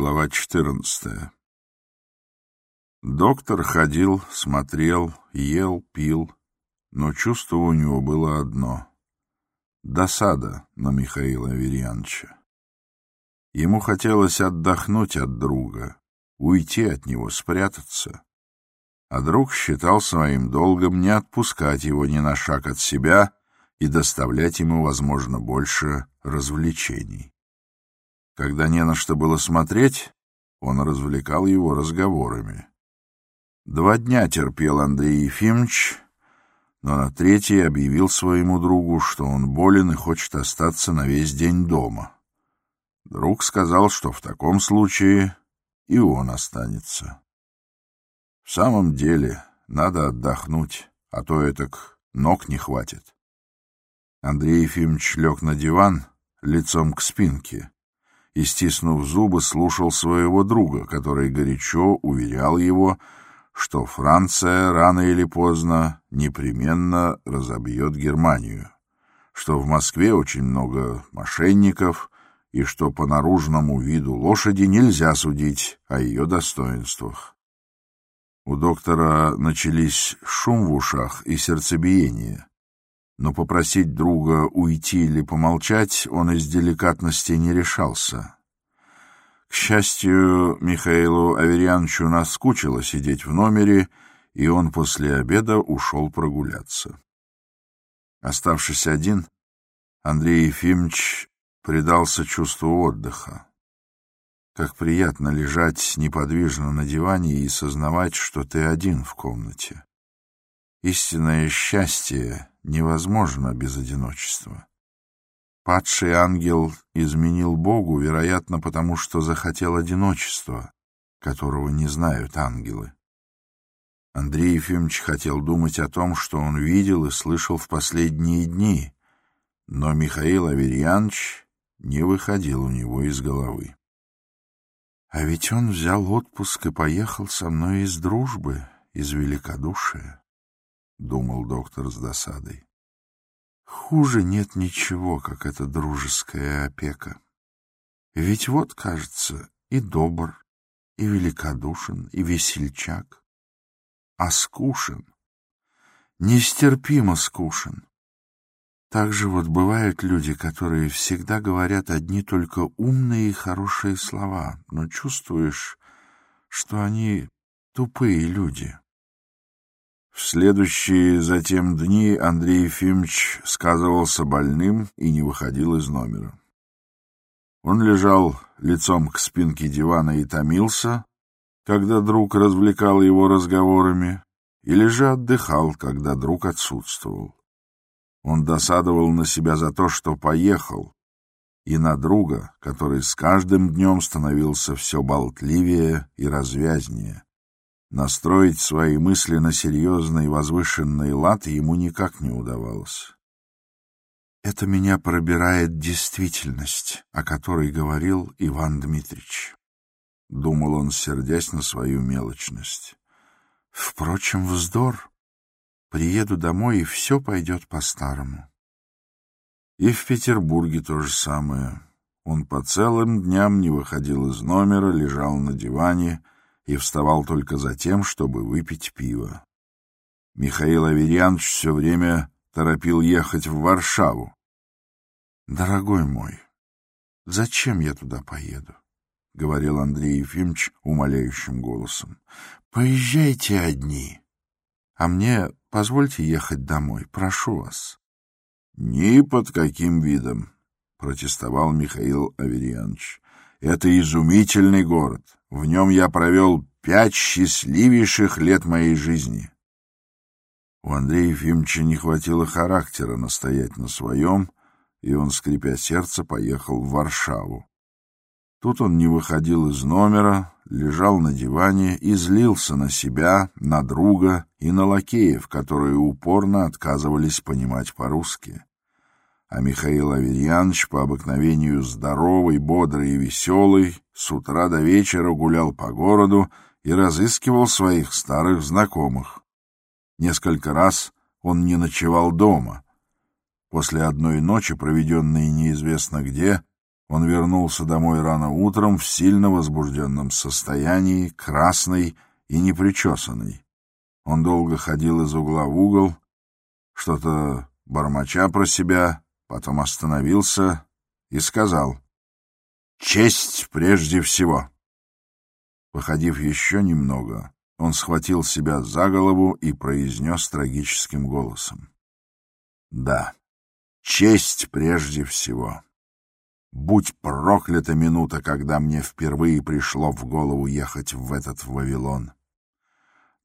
Глава 14. Доктор ходил, смотрел, ел, пил, но чувство у него было одно — досада на Михаила Аверьяновича. Ему хотелось отдохнуть от друга, уйти от него, спрятаться. А друг считал своим долгом не отпускать его ни на шаг от себя и доставлять ему, возможно, больше развлечений. Когда не на что было смотреть, он развлекал его разговорами. Два дня терпел Андрей Ефимович, но на третий объявил своему другу, что он болен и хочет остаться на весь день дома. Друг сказал, что в таком случае и он останется. В самом деле, надо отдохнуть, а то этак ног не хватит. Андрей Ефимович лег на диван лицом к спинке и, стиснув зубы, слушал своего друга, который горячо уверял его, что Франция рано или поздно непременно разобьет Германию, что в Москве очень много мошенников и что по наружному виду лошади нельзя судить о ее достоинствах. У доктора начались шум в ушах и сердцебиение, но попросить друга уйти или помолчать он из деликатности не решался. К счастью, Михаилу Аверьяновичу наскучило сидеть в номере, и он после обеда ушел прогуляться. Оставшись один, Андрей Ефимович предался чувству отдыха. Как приятно лежать неподвижно на диване и сознавать, что ты один в комнате. Истинное счастье невозможно без одиночества. Падший ангел изменил Богу, вероятно, потому что захотел одиночества, которого не знают ангелы. Андрей Ефимович хотел думать о том, что он видел и слышал в последние дни, но Михаил Аверьянович не выходил у него из головы. А ведь он взял отпуск и поехал со мной из дружбы, из великодушия. — думал доктор с досадой. Хуже нет ничего, как эта дружеская опека. Ведь вот, кажется, и добр, и великодушен, и весельчак, а скушен, нестерпимо скушен. Так же вот бывают люди, которые всегда говорят одни только умные и хорошие слова, но чувствуешь, что они тупые люди. В следующие затем дни Андрей Ефимович сказывался больным и не выходил из номера. Он лежал лицом к спинке дивана и томился, когда друг развлекал его разговорами, или же отдыхал, когда друг отсутствовал. Он досадовал на себя за то, что поехал, и на друга, который с каждым днем становился все болтливее и развязнее. Настроить свои мысли на серьезный возвышенный лад ему никак не удавалось. «Это меня пробирает действительность, о которой говорил Иван Дмитрич», — думал он, сердясь на свою мелочность. «Впрочем, вздор. Приеду домой, и все пойдет по-старому». И в Петербурге то же самое. Он по целым дням не выходил из номера, лежал на диване — и вставал только за тем, чтобы выпить пиво. Михаил Аверьянович все время торопил ехать в Варшаву. «Дорогой мой, зачем я туда поеду?» — говорил Андрей Ефимович умоляющим голосом. «Поезжайте одни, а мне позвольте ехать домой, прошу вас». «Ни под каким видом», — протестовал Михаил Аверьянович. «Это изумительный город. В нем я провел пять счастливейших лет моей жизни. У Андрея Ефимовича не хватило характера настоять на своем, и он, скрипя сердце, поехал в Варшаву. Тут он не выходил из номера, лежал на диване и злился на себя, на друга и на лакеев, которые упорно отказывались понимать по-русски а Михаил Аверьянович, по обыкновению здоровый, бодрый и веселый, с утра до вечера гулял по городу и разыскивал своих старых знакомых. Несколько раз он не ночевал дома. После одной ночи, проведенной неизвестно где, Он вернулся домой рано утром в сильно возбужденном состоянии, красный и непричесанный. Он долго ходил из угла в угол, что-то бормоча про себя, потом остановился и сказал «Честь прежде всего». Походив еще немного, он схватил себя за голову и произнес трагическим голосом. «Да, честь прежде всего. Будь проклята минута, когда мне впервые пришло в голову ехать в этот Вавилон.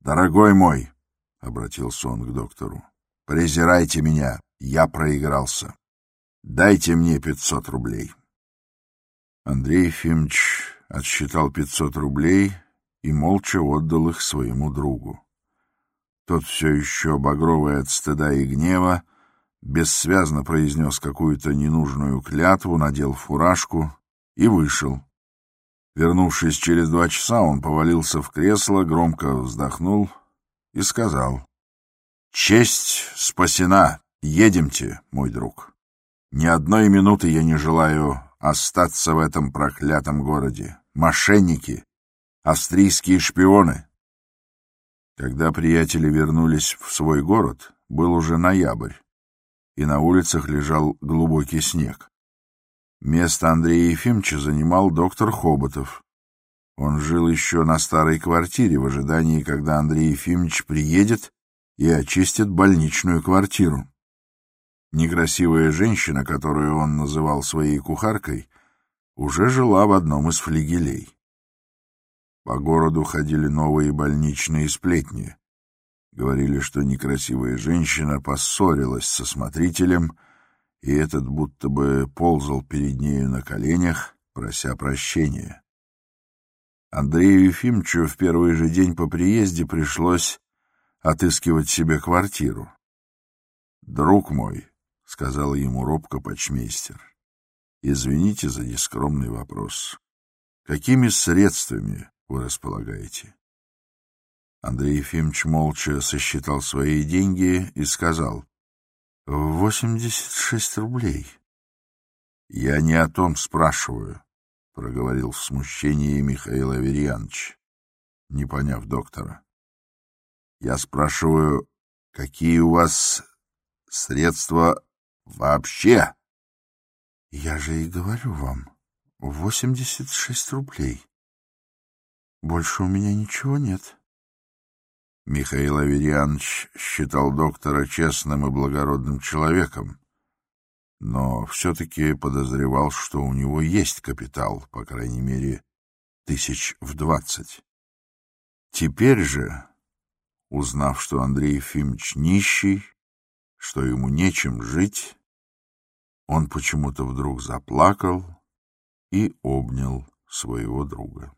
Дорогой мой, — обратился он к доктору, — презирайте меня, я проигрался. Дайте мне пятьсот рублей. Андрей Ефимович отсчитал пятьсот рублей и молча отдал их своему другу. Тот все еще, багровый от стыда и гнева, бессвязно произнес какую-то ненужную клятву, надел фуражку и вышел. Вернувшись через два часа, он повалился в кресло, громко вздохнул и сказал. — Честь спасена. Едемте, мой друг. Ни одной минуты я не желаю остаться в этом проклятом городе. Мошенники, австрийские шпионы. Когда приятели вернулись в свой город, был уже ноябрь и на улицах лежал глубокий снег. Место Андрея Ефимовича занимал доктор Хоботов. Он жил еще на старой квартире в ожидании, когда Андрей Ефимович приедет и очистит больничную квартиру. Некрасивая женщина, которую он называл своей кухаркой, уже жила в одном из флигелей. По городу ходили новые больничные сплетни. Говорили, что некрасивая женщина поссорилась со смотрителем, и этот будто бы ползал перед нею на коленях, прося прощения. Андрею Ефимовичу в первый же день по приезде пришлось отыскивать себе квартиру. «Друг мой», — сказал ему робко почмейстер, — «извините за нескромный вопрос. Какими средствами вы располагаете?» Андрей Ефимович молча сосчитал свои деньги и сказал. — Восемьдесят шесть рублей. — Я не о том спрашиваю, — проговорил в смущении Михаил Аверьянович, не поняв доктора. — Я спрашиваю, какие у вас средства вообще? — Я же и говорю вам, восемьдесят шесть рублей. Больше у меня ничего нет. — Михаил Аверьянович считал доктора честным и благородным человеком, но все-таки подозревал, что у него есть капитал, по крайней мере, тысяч в двадцать. Теперь же, узнав, что Андрей Ефимович нищий, что ему нечем жить, он почему-то вдруг заплакал и обнял своего друга.